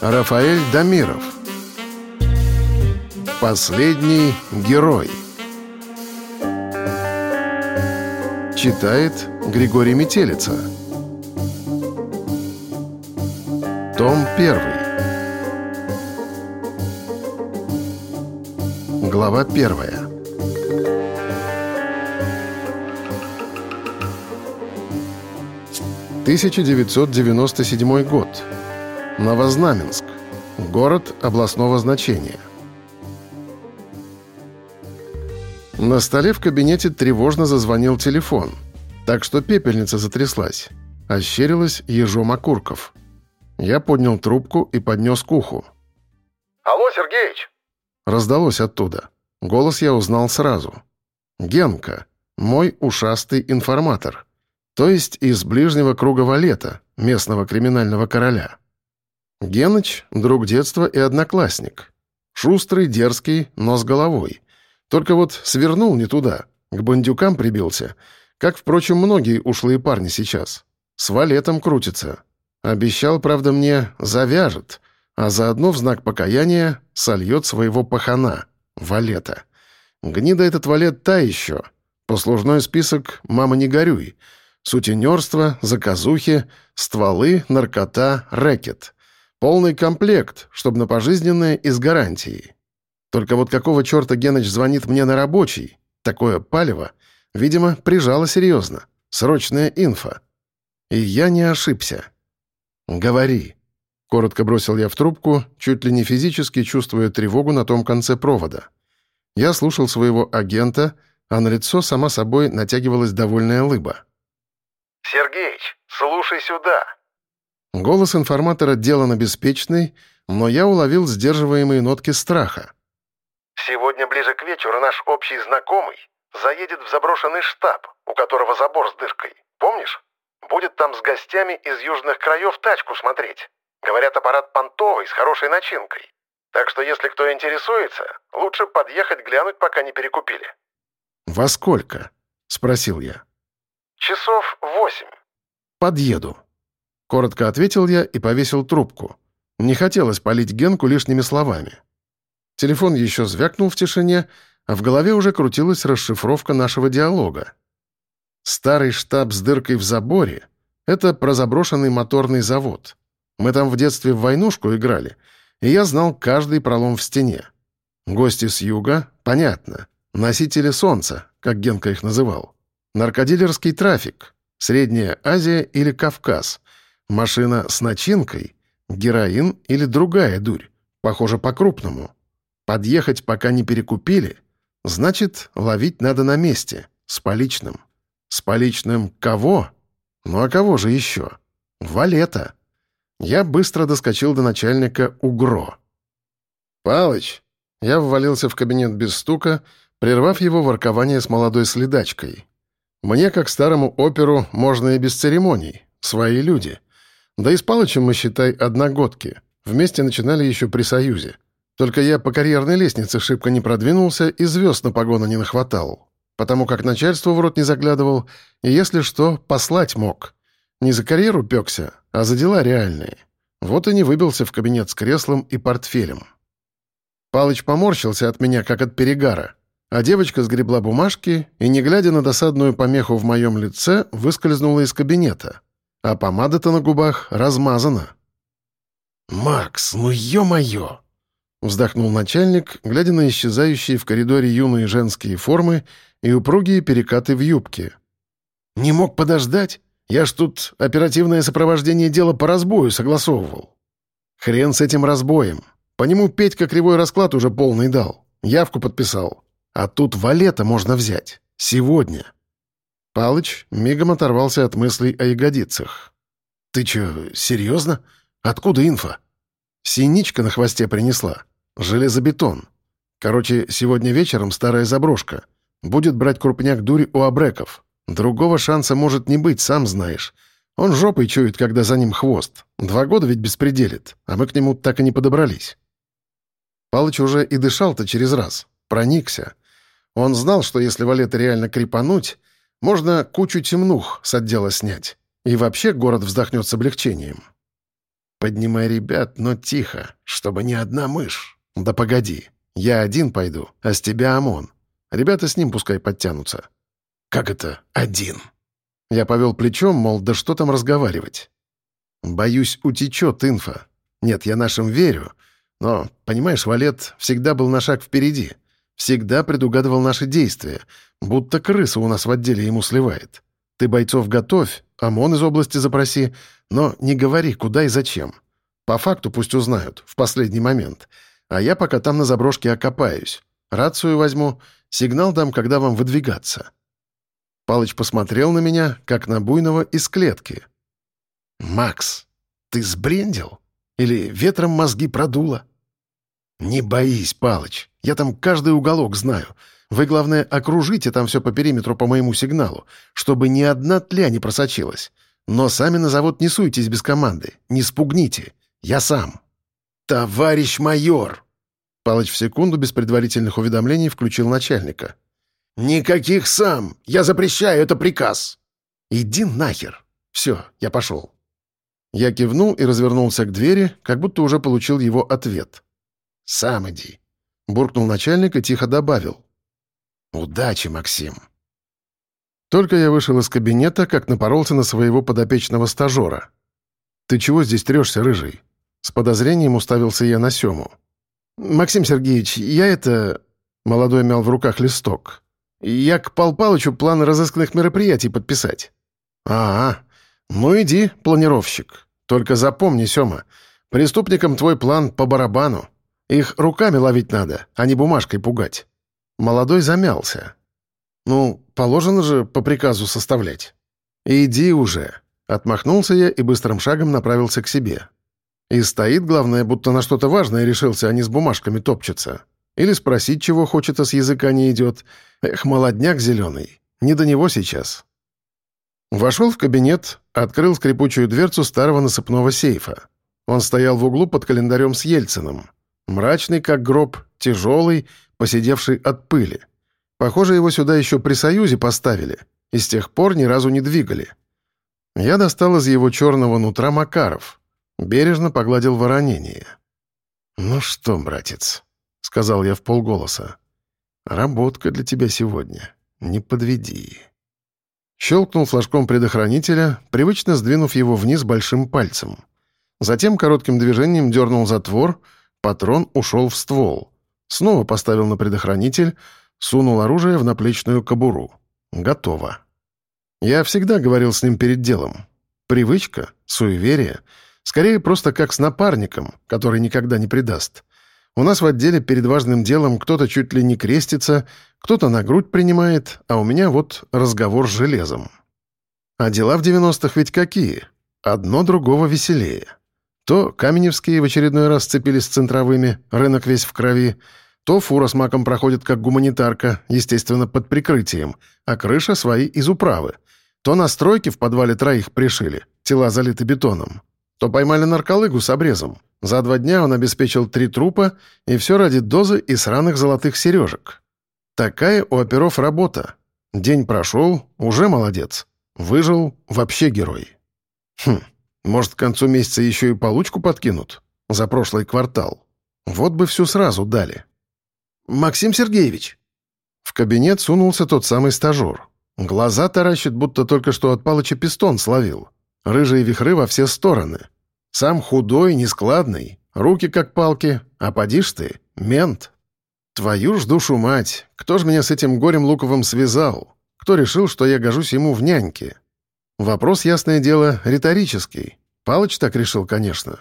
Рафаэль Дамиров. Последний герой. Читает Григорий Метелица. Том 1 Глава 1 1997 год. Новознаменск. Город областного значения. На столе в кабинете тревожно зазвонил телефон, так что пепельница затряслась. Ощерилась ежом окурков. Я поднял трубку и поднес к уху. «Алло, Сергеич!» Раздалось оттуда. Голос я узнал сразу. «Генка, мой ушастый информатор. То есть из ближнего круга Валета, местного криминального короля». Геныч — друг детства и одноклассник. Шустрый, дерзкий, но с головой. Только вот свернул не туда, к бандюкам прибился, как, впрочем, многие ушлые парни сейчас. С валетом крутится. Обещал, правда, мне завяжет, а заодно в знак покаяния сольет своего пахана, валета. Гнида этот валет та еще. Послужной список «Мама, не горюй». Сутенерство, заказухи, стволы, наркота, рэкет — Полный комплект, чтобы на пожизненное и с гарантией. Только вот какого черта Геныч звонит мне на рабочий? Такое палево. Видимо, прижало серьезно. Срочная инфа. И я не ошибся. «Говори», — коротко бросил я в трубку, чуть ли не физически чувствуя тревогу на том конце провода. Я слушал своего агента, а на лицо сама собой натягивалась довольная лыба. «Сергеич, слушай сюда», Голос информатора делан беспечный, но я уловил сдерживаемые нотки страха. «Сегодня ближе к вечеру наш общий знакомый заедет в заброшенный штаб, у которого забор с дыркой. Помнишь? Будет там с гостями из южных краев тачку смотреть. Говорят, аппарат понтовый, с хорошей начинкой. Так что если кто интересуется, лучше подъехать глянуть, пока не перекупили». «Во сколько?» — спросил я. «Часов восемь». «Подъеду». Коротко ответил я и повесил трубку. Не хотелось палить Генку лишними словами. Телефон еще звякнул в тишине, а в голове уже крутилась расшифровка нашего диалога. Старый штаб с дыркой в заборе — это про заброшенный моторный завод. Мы там в детстве в войнушку играли, и я знал каждый пролом в стене. Гости с юга — понятно. Носители солнца, как Генка их называл. Наркодилерский трафик. Средняя Азия или Кавказ. Машина с начинкой, героин или другая дурь, похоже, по-крупному. Подъехать, пока не перекупили, значит, ловить надо на месте, с поличным. С поличным кого? Ну а кого же еще? Валета. Я быстро доскочил до начальника УГРО. «Палыч!» Я ввалился в кабинет без стука, прервав его воркование с молодой следачкой. «Мне, как старому оперу, можно и без церемоний. Свои люди. Да и с Палычем мы, считай, одногодки. Вместе начинали еще при Союзе. Только я по карьерной лестнице шибко не продвинулся и звезд на погону не нахватал. Потому как начальству в рот не заглядывал, и, если что, послать мог. Не за карьеру пекся, а за дела реальные. Вот и не выбился в кабинет с креслом и портфелем. Палыч поморщился от меня, как от перегара, а девочка сгребла бумажки и, не глядя на досадную помеху в моем лице, выскользнула из кабинета а помада-то на губах размазана. «Макс, ну ё-моё!» — вздохнул начальник, глядя на исчезающие в коридоре юные женские формы и упругие перекаты в юбке. «Не мог подождать? Я ж тут оперативное сопровождение дела по разбою согласовывал». «Хрен с этим разбоем. По нему Петька кривой расклад уже полный дал. Явку подписал. А тут валета можно взять. Сегодня». Палыч мигом оторвался от мыслей о ягодицах. «Ты чё, серьезно? Откуда инфа?» «Синичка на хвосте принесла. Железобетон. Короче, сегодня вечером старая заброшка. Будет брать крупняк дури у абреков. Другого шанса может не быть, сам знаешь. Он жопой чует, когда за ним хвост. Два года ведь беспределит, а мы к нему так и не подобрались». Палыч уже и дышал-то через раз. Проникся. Он знал, что если валета реально крепануть, можно кучу темнух с отдела снять. И вообще город вздохнет с облегчением. Поднимай ребят, но тихо, чтобы ни одна мышь. Да погоди, я один пойду, а с тебя ОМОН. Ребята с ним пускай подтянутся. Как это «один»? Я повел плечом, мол, да что там разговаривать? Боюсь, утечет инфа. Нет, я нашим верю. Но, понимаешь, Валет всегда был на шаг впереди. Всегда предугадывал наши действия. Будто крыса у нас в отделе ему сливает. Ты бойцов готовь, ОМОН из области запроси, но не говори, куда и зачем. По факту пусть узнают, в последний момент. А я пока там на заброшке окопаюсь. Рацию возьму, сигнал дам, когда вам выдвигаться». Палыч посмотрел на меня, как на буйного из клетки. «Макс, ты сбрендил? Или ветром мозги продуло?» «Не боись, Палыч, я там каждый уголок знаю. Вы, главное, окружите там все по периметру по моему сигналу, чтобы ни одна тля не просочилась. Но сами на завод не суйтесь без команды, не спугните. Я сам». «Товарищ майор!» Палыч в секунду без предварительных уведомлений включил начальника. «Никаких сам! Я запрещаю, это приказ!» «Иди нахер!» «Все, я пошел». Я кивнул и развернулся к двери, как будто уже получил его ответ. «Сам иди», — буркнул начальник и тихо добавил. «Удачи, Максим». Только я вышел из кабинета, как напоролся на своего подопечного стажера. «Ты чего здесь трешься, рыжий?» С подозрением уставился я на Сему. «Максим Сергеевич, я это...» Молодой мял в руках листок. Я к Пал Палычу план разыскных мероприятий подписать». «А, ну иди, планировщик. Только запомни, Сёма, преступникам твой план по барабану. Их руками ловить надо, а не бумажкой пугать». Молодой замялся. «Ну, положено же по приказу составлять». «Иди уже», — отмахнулся я и быстрым шагом направился к себе. И стоит, главное, будто на что-то важное решился, а не с бумажками топчется. Или спросить, чего хочет, а с языка не идет. Эх, молодняк зеленый. Не до него сейчас. Вошел в кабинет, открыл скрипучую дверцу старого насыпного сейфа. Он стоял в углу под календарем с Ельциным. Мрачный, как гроб, тяжелый, посидевший от пыли. Похоже, его сюда еще при Союзе поставили, и с тех пор ни разу не двигали. Я достал из его черного нутра Макаров. Бережно погладил воронение. «Ну что, братец?» — сказал я в полголоса. «Работка для тебя сегодня. Не подведи». Щелкнул флажком предохранителя, привычно сдвинув его вниз большим пальцем. Затем коротким движением дернул затвор, патрон ушел в ствол. Снова поставил на предохранитель, сунул оружие в наплечную кобуру. Готово. Я всегда говорил с ним перед делом. Привычка, суеверие, скорее просто как с напарником, который никогда не предаст. У нас в отделе перед важным делом кто-то чуть ли не крестится, кто-то на грудь принимает, а у меня вот разговор с железом. А дела в 90-х ведь какие? Одно другого веселее. То Каменевские в очередной раз сцепились с центровыми, рынок весь в крови, то фура с маком проходит как гуманитарка, естественно, под прикрытием, а крыша свои из управы. То на стройке в подвале троих пришили, тела залиты бетоном. То поймали нарколыгу с обрезом. За два дня он обеспечил три трупа, и все ради дозы и сраных золотых сережек. Такая у оперов работа. День прошел, уже молодец. Выжил, вообще герой. Хм, может, к концу месяца еще и получку подкинут? За прошлый квартал. Вот бы всю сразу дали. «Максим Сергеевич!» В кабинет сунулся тот самый стажер. Глаза таращит, будто только что от Палыча пистон словил. Рыжие вихры во все стороны. Сам худой, нескладный, руки как палки, а подишь ты — мент. Твою ж душу мать, кто ж меня с этим горем Луковым связал? Кто решил, что я гожусь ему в няньке? Вопрос, ясное дело, риторический. Палыч так решил, конечно.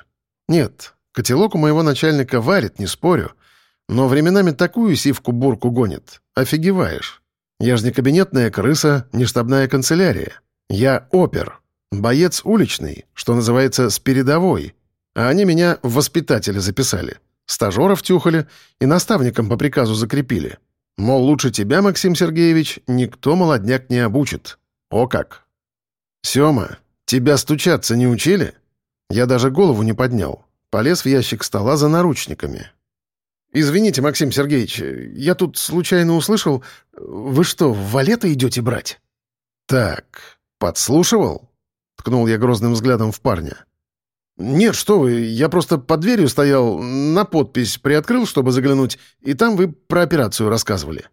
Нет, котелок у моего начальника варит, не спорю. Но временами такую сивку-бурку гонит. Офигеваешь. Я ж не кабинетная крыса, не штабная канцелярия. Я опер. Боец уличный, что называется, с передовой. А они меня в воспитателя записали. Стажеров тюхали и наставником по приказу закрепили. Мол, лучше тебя, Максим Сергеевич, никто молодняк не обучит. О как! Сёма, тебя стучаться не учили? Я даже голову не поднял. Полез в ящик стола за наручниками. «Извините, Максим Сергеевич, я тут случайно услышал... Вы что, в валета идете брать?» «Так, подслушивал?» Ткнул я грозным взглядом в парня. «Нет, что вы, я просто под дверью стоял, на подпись приоткрыл, чтобы заглянуть, и там вы про операцию рассказывали».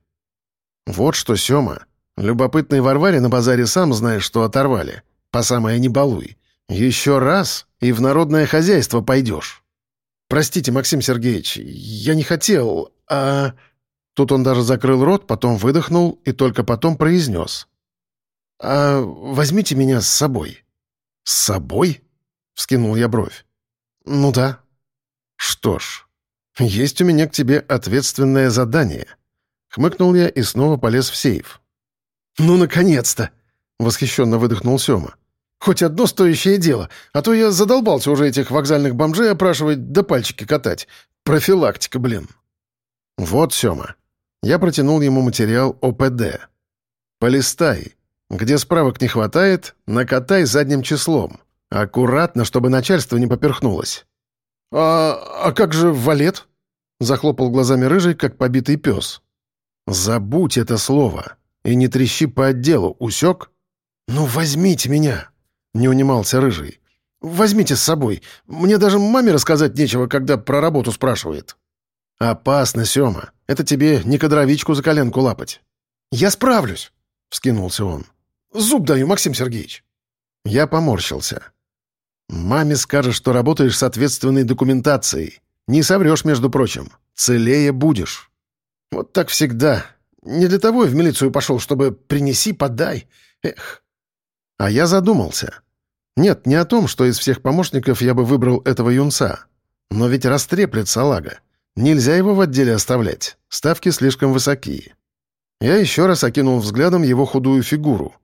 «Вот что, Сёма, любопытный Варваре на базаре сам знаешь, что оторвали. По самое не балуй. Еще раз, и в народное хозяйство пойдешь». «Простите, Максим Сергеевич, я не хотел, а...» Тут он даже закрыл рот, потом выдохнул и только потом произнес. «А возьмите меня с собой». «С собой?» — вскинул я бровь. «Ну да». «Что ж, есть у меня к тебе ответственное задание». Хмыкнул я и снова полез в сейф. «Ну, наконец-то!» — восхищенно выдохнул Сёма. «Хоть одно стоящее дело, а то я задолбался уже этих вокзальных бомжей опрашивать да пальчики катать. Профилактика, блин». «Вот, Сёма». Я протянул ему материал ОПД. «Полистай. Где справок не хватает, накатай задним числом. Аккуратно, чтобы начальство не поперхнулось». «А, а как же валет?» — захлопал глазами рыжий, как побитый пес. «Забудь это слово и не трещи по отделу, усек?» «Ну, возьмите меня!» — не унимался рыжий. «Возьмите с собой. Мне даже маме рассказать нечего, когда про работу спрашивает». «Опасно, Сёма. Это тебе не кадровичку за коленку лапать». «Я справлюсь!» — вскинулся он. «Зуб даю, Максим Сергеевич». Я поморщился. «Маме скажешь, что работаешь с ответственной документацией. Не соврешь, между прочим. Целее будешь». Вот так всегда. Не для того я в милицию пошел, чтобы принеси, подай. Эх. А я задумался. Нет, не о том, что из всех помощников я бы выбрал этого юнца. Но ведь растреплет салага. Нельзя его в отделе оставлять. Ставки слишком высокие. Я еще раз окинул взглядом его худую фигуру.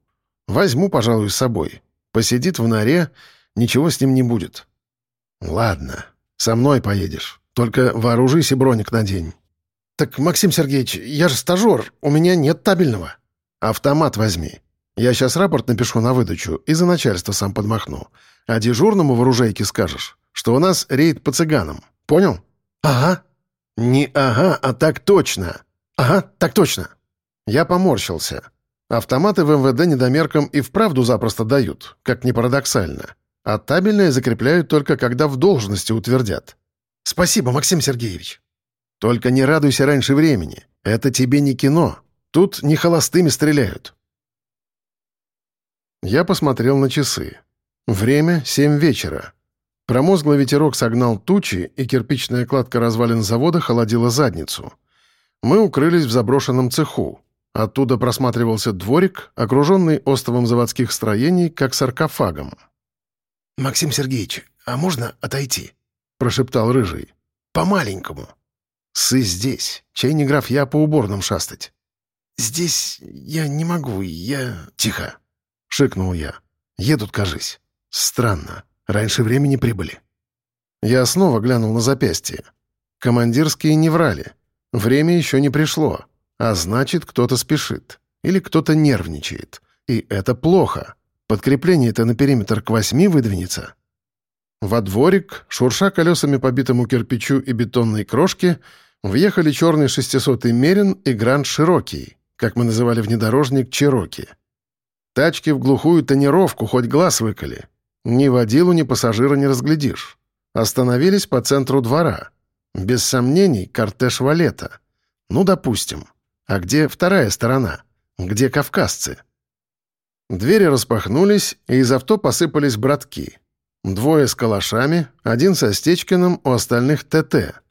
Возьму, пожалуй, с собой. Посидит в норе, ничего с ним не будет. Ладно, со мной поедешь. Только вооружись и броник надень. «Так, Максим Сергеевич, я же стажер, у меня нет табельного». «Автомат возьми. Я сейчас рапорт напишу на выдачу и за начальство сам подмахну. А дежурному в оружейке скажешь, что у нас рейд по цыганам. Понял?» «Ага». «Не ага, а так точно». «Ага, так точно». Я поморщился. Автоматы в МВД недомеркам и вправду запросто дают, как ни парадоксально. А табельное закрепляют только когда в должности утвердят. «Спасибо, Максим Сергеевич». Только не радуйся раньше времени. Это тебе не кино. Тут не холостыми стреляют». Я посмотрел на часы. Время — семь вечера. Промозглый ветерок согнал тучи, и кирпичная кладка развалин завода холодила задницу. Мы укрылись в заброшенном цеху. Оттуда просматривался дворик, окруженный остовом заводских строений, как саркофагом. «Максим Сергеевич, а можно отойти?» — прошептал Рыжий. «По-маленькому». «Сы здесь. Чай не граф, я по уборным шастать». «Здесь я не могу, я...» «Тихо!» — шикнул я. «Едут, кажись. Странно. Раньше времени прибыли». Я снова глянул на запястье. Командирские не врали. Время еще не пришло. А значит, кто-то спешит. Или кто-то нервничает. И это плохо. Подкрепление-то на периметр к восьми выдвинется. Во дворик, шурша колесами по битому кирпичу и бетонной крошке, въехали черный шестисотый Мерин и Гранд Широкий, как мы называли внедорожник Чироки. Тачки в глухую тонировку, хоть глаз выколи. Ни водилу, ни пассажира не разглядишь. Остановились по центру двора. Без сомнений, кортеж валета. Ну, допустим. А где вторая сторона? Где кавказцы? Двери распахнулись, и из авто посыпались братки — Двое с калашами, один со Стечкиным, у остальных ТТ.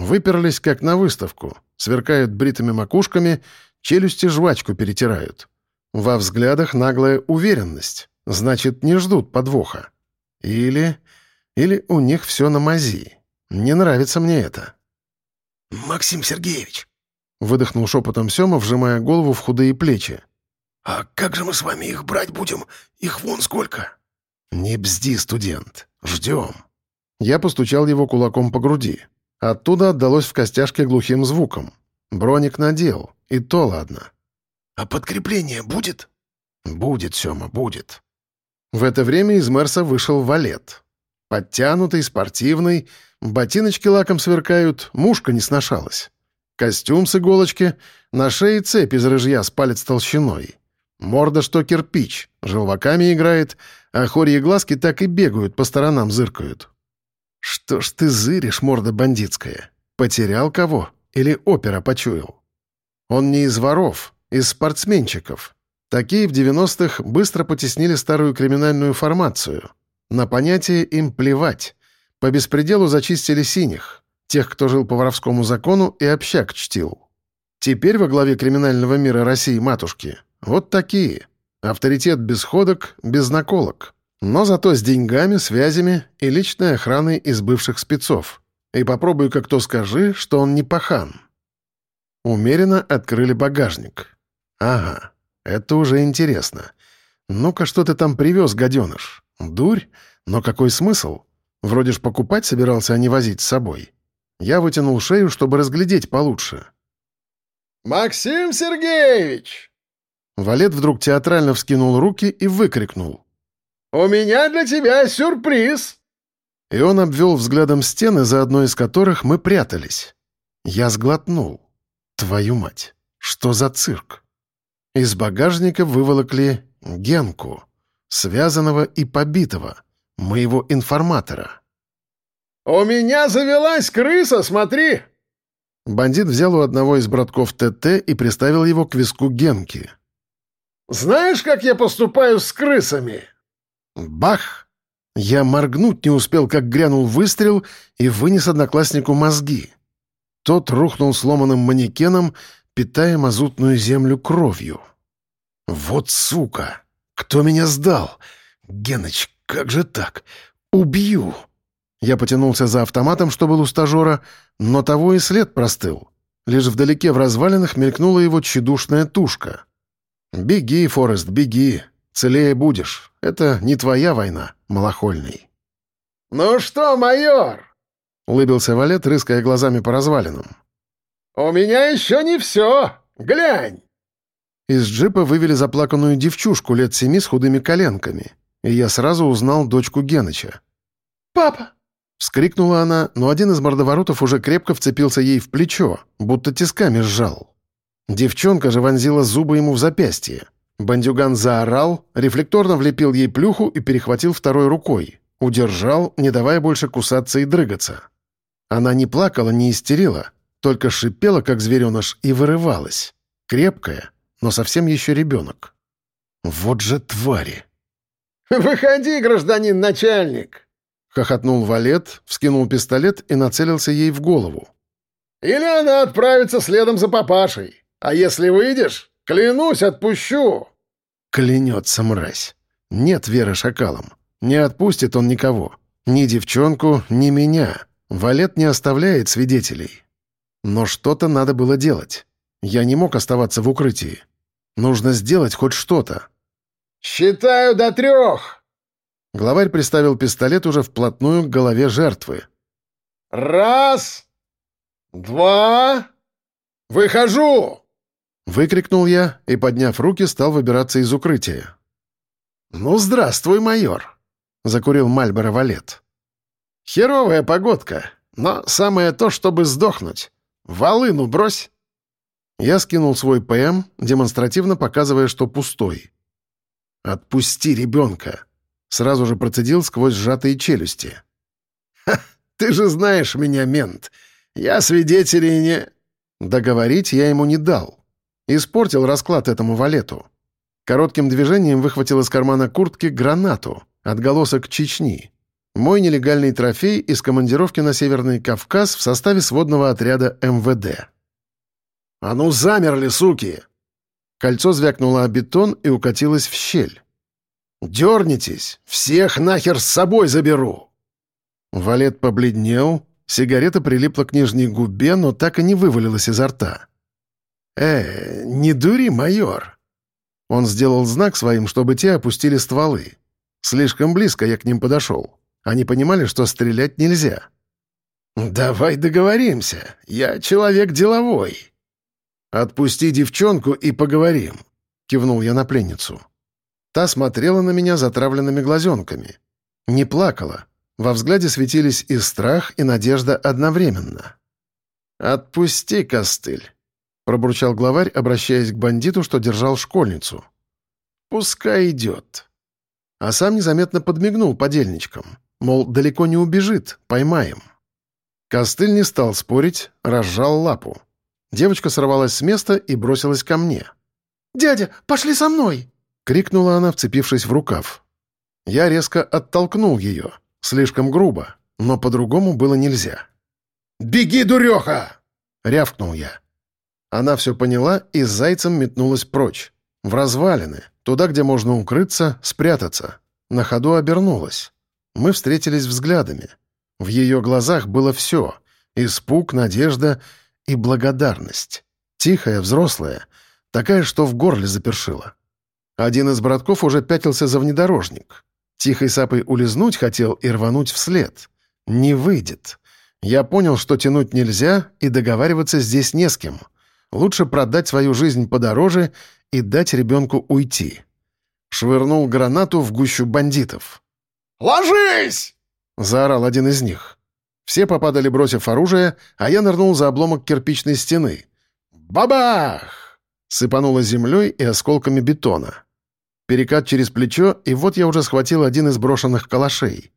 Выперлись как на выставку, сверкают бритыми макушками, челюсти жвачку перетирают. Во взглядах наглая уверенность, значит, не ждут подвоха. Или... или у них все на мази. Не нравится мне это. «Максим Сергеевич!» — выдохнул шепотом Сема, вжимая голову в худые плечи. «А как же мы с вами их брать будем? Их вон сколько!» «Не бзди, студент. Ждем». Я постучал его кулаком по груди. Оттуда отдалось в костяшке глухим звуком. Броник надел, и то ладно. «А подкрепление будет?» «Будет, Сёма, будет». В это время из Мерса вышел валет. Подтянутый, спортивный, ботиночки лаком сверкают, мушка не сношалась. Костюм с иголочки, на шее цепь из рыжья с палец толщиной. Морда что кирпич, желваками играет, а хорьи глазки так и бегают, по сторонам зыркают. Что ж ты зыришь, морда бандитская? Потерял кого? Или опера почуял? Он не из воров, из спортсменчиков. Такие в 90-х быстро потеснили старую криминальную формацию. На понятие им плевать. По беспределу зачистили синих, тех, кто жил по воровскому закону и общак чтил. Теперь во главе криминального мира России матушки вот такие. Авторитет без ходок, без наколок. Но зато с деньгами, связями и личной охраной из бывших спецов. И попробуй как кто скажи, что он не пахан. Умеренно открыли багажник. Ага, это уже интересно. Ну-ка, что ты там привез, гаденыш? Дурь? Но какой смысл? Вроде ж покупать собирался, а не возить с собой. Я вытянул шею, чтобы разглядеть получше. «Максим Сергеевич!» Валет вдруг театрально вскинул руки и выкрикнул. «У меня для тебя сюрприз!» И он обвел взглядом стены, за одной из которых мы прятались. Я сглотнул. Твою мать, что за цирк? Из багажника выволокли Генку, связанного и побитого, моего информатора. «У меня завелась крыса, смотри!» Бандит взял у одного из братков ТТ и приставил его к виску Генки. «Знаешь, как я поступаю с крысами?» Бах! Я моргнуть не успел, как грянул выстрел и вынес однокласснику мозги. Тот рухнул сломанным манекеном, питая мазутную землю кровью. «Вот сука! Кто меня сдал? Геныч, как же так? Убью!» Я потянулся за автоматом, что был у стажера, но того и след простыл. Лишь вдалеке в развалинах мелькнула его тщедушная тушка. «Беги, Форест, беги. Целее будешь. Это не твоя война, малохольный». «Ну что, майор?» — улыбился Валет, рыская глазами по развалинам. «У меня еще не все. Глянь!» Из джипа вывели заплаканную девчушку лет семи с худыми коленками, и я сразу узнал дочку Геныча. «Папа!» Вскрикнула она, но один из мордоворотов уже крепко вцепился ей в плечо, будто тисками сжал. Девчонка же вонзила зубы ему в запястье. Бандюган заорал, рефлекторно влепил ей плюху и перехватил второй рукой. Удержал, не давая больше кусаться и дрыгаться. Она не плакала, не истерила, только шипела, как звереныш, и вырывалась. Крепкая, но совсем еще ребенок. Вот же твари! «Выходи, гражданин начальник!» Хохотнул Валет, вскинул пистолет и нацелился ей в голову. «Или она отправится следом за папашей. А если выйдешь, клянусь, отпущу!» Клянется мразь. Нет веры шакалам. Не отпустит он никого. Ни девчонку, ни меня. Валет не оставляет свидетелей. Но что-то надо было делать. Я не мог оставаться в укрытии. Нужно сделать хоть что-то. «Считаю до трех!» Главарь приставил пистолет уже вплотную к голове жертвы. «Раз! Два! Выхожу!» Выкрикнул я и, подняв руки, стал выбираться из укрытия. «Ну, здравствуй, майор!» — закурил Мальборо Валет. «Херовая погодка, но самое то, чтобы сдохнуть. Волыну брось!» Я скинул свой ПМ, демонстративно показывая, что пустой. «Отпусти ребенка!» Сразу же процедил сквозь сжатые челюсти. «Ха, ты же знаешь меня, мент. Я свидетелей не...» Договорить я ему не дал. Испортил расклад этому валету. Коротким движением выхватил из кармана куртки гранату, отголосок Чечни. Мой нелегальный трофей из командировки на Северный Кавказ в составе сводного отряда МВД. «А ну замерли, суки!» Кольцо звякнуло о бетон и укатилось в щель. «Дернитесь! Всех нахер с собой заберу!» Валет побледнел, сигарета прилипла к нижней губе, но так и не вывалилась изо рта. «Э, не дури, майор!» Он сделал знак своим, чтобы те опустили стволы. Слишком близко я к ним подошел. Они понимали, что стрелять нельзя. «Давай договоримся. Я человек деловой». «Отпусти девчонку и поговорим», — кивнул я на пленницу. Та смотрела на меня затравленными глазенками. Не плакала. Во взгляде светились и страх, и надежда одновременно. «Отпусти, костыль», — пробурчал главарь, обращаясь к бандиту, что держал школьницу. Пускай идет. А сам незаметно подмигнул подельничкам. Мол, далеко не убежит, поймаем. Костыль не стал спорить, разжал лапу. Девочка сорвалась с места и бросилась ко мне. «Дядя, пошли со мной!» — крикнула она, вцепившись в рукав. Я резко оттолкнул ее. Слишком грубо, но по-другому было нельзя. «Беги, дуреха!» — рявкнул я. Она все поняла и с зайцем метнулась прочь. В развалины, туда, где можно укрыться, спрятаться. На ходу обернулась. Мы встретились взглядами. В ее глазах было все — испуг, надежда и благодарность. Тихая, взрослая, такая, что в горле запершила. Один из братков уже пятился за внедорожник. Тихой сапой улизнуть хотел и рвануть вслед. Не выйдет. Я понял, что тянуть нельзя и договариваться здесь не с кем. Лучше продать свою жизнь подороже и дать ребенку уйти. Швырнул гранату в гущу бандитов. «Ложись!» — заорал один из них. Все попадали, бросив оружие, а я нырнул за обломок кирпичной стены. «Бабах!» — сыпануло землей и осколками бетона. Перекат через плечо, и вот я уже схватил один из брошенных калашей.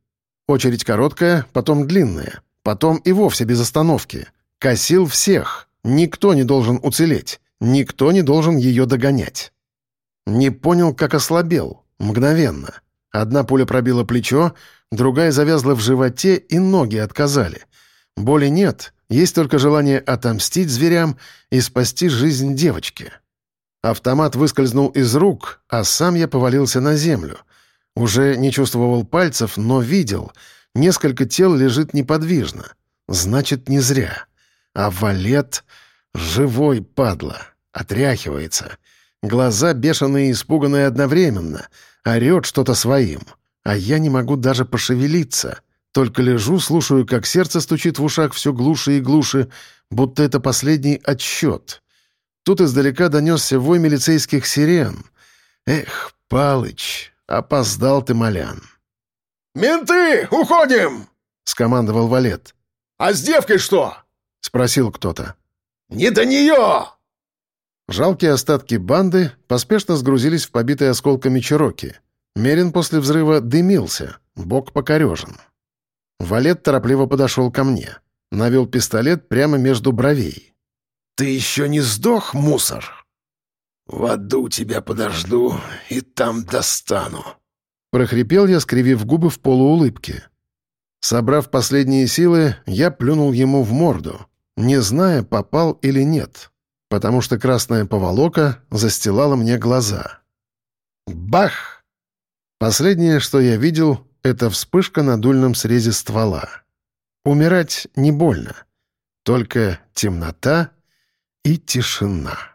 Очередь короткая, потом длинная, потом и вовсе без остановки. Косил всех. Никто не должен уцелеть. Никто не должен ее догонять. Не понял, как ослабел. Мгновенно. Одна пуля пробила плечо, другая завязла в животе, и ноги отказали. Боли нет, есть только желание отомстить зверям и спасти жизнь девочки. Автомат выскользнул из рук, а сам я повалился на землю. Уже не чувствовал пальцев, но видел. Несколько тел лежит неподвижно. Значит, не зря. А валет живой, падла, отряхивается. Глаза бешеные и испуганные одновременно. Орет что-то своим. А я не могу даже пошевелиться. Только лежу, слушаю, как сердце стучит в ушах все глуше и глуше, будто это последний отсчет. Тут издалека донесся вой милицейских сирен. «Эх, Палыч, опоздал ты, Малян!» «Менты, уходим!» — скомандовал Валет. «А с девкой что?» — спросил кто-то. «Не до нее!» Жалкие остатки банды поспешно сгрузились в побитые осколками чероки. Мерин после взрыва дымился, бок покорежен. Валет торопливо подошел ко мне. Навел пистолет прямо между бровей. «Ты еще не сдох, мусор?» «В аду тебя подожду и там достану», — прохрипел я, скривив губы в полуулыбке. Собрав последние силы, я плюнул ему в морду, не зная, попал или нет, потому что красная поволока застилала мне глаза. Бах! Последнее, что я видел, — это вспышка на дульном срезе ствола. Умирать не больно, только темнота — и тишина.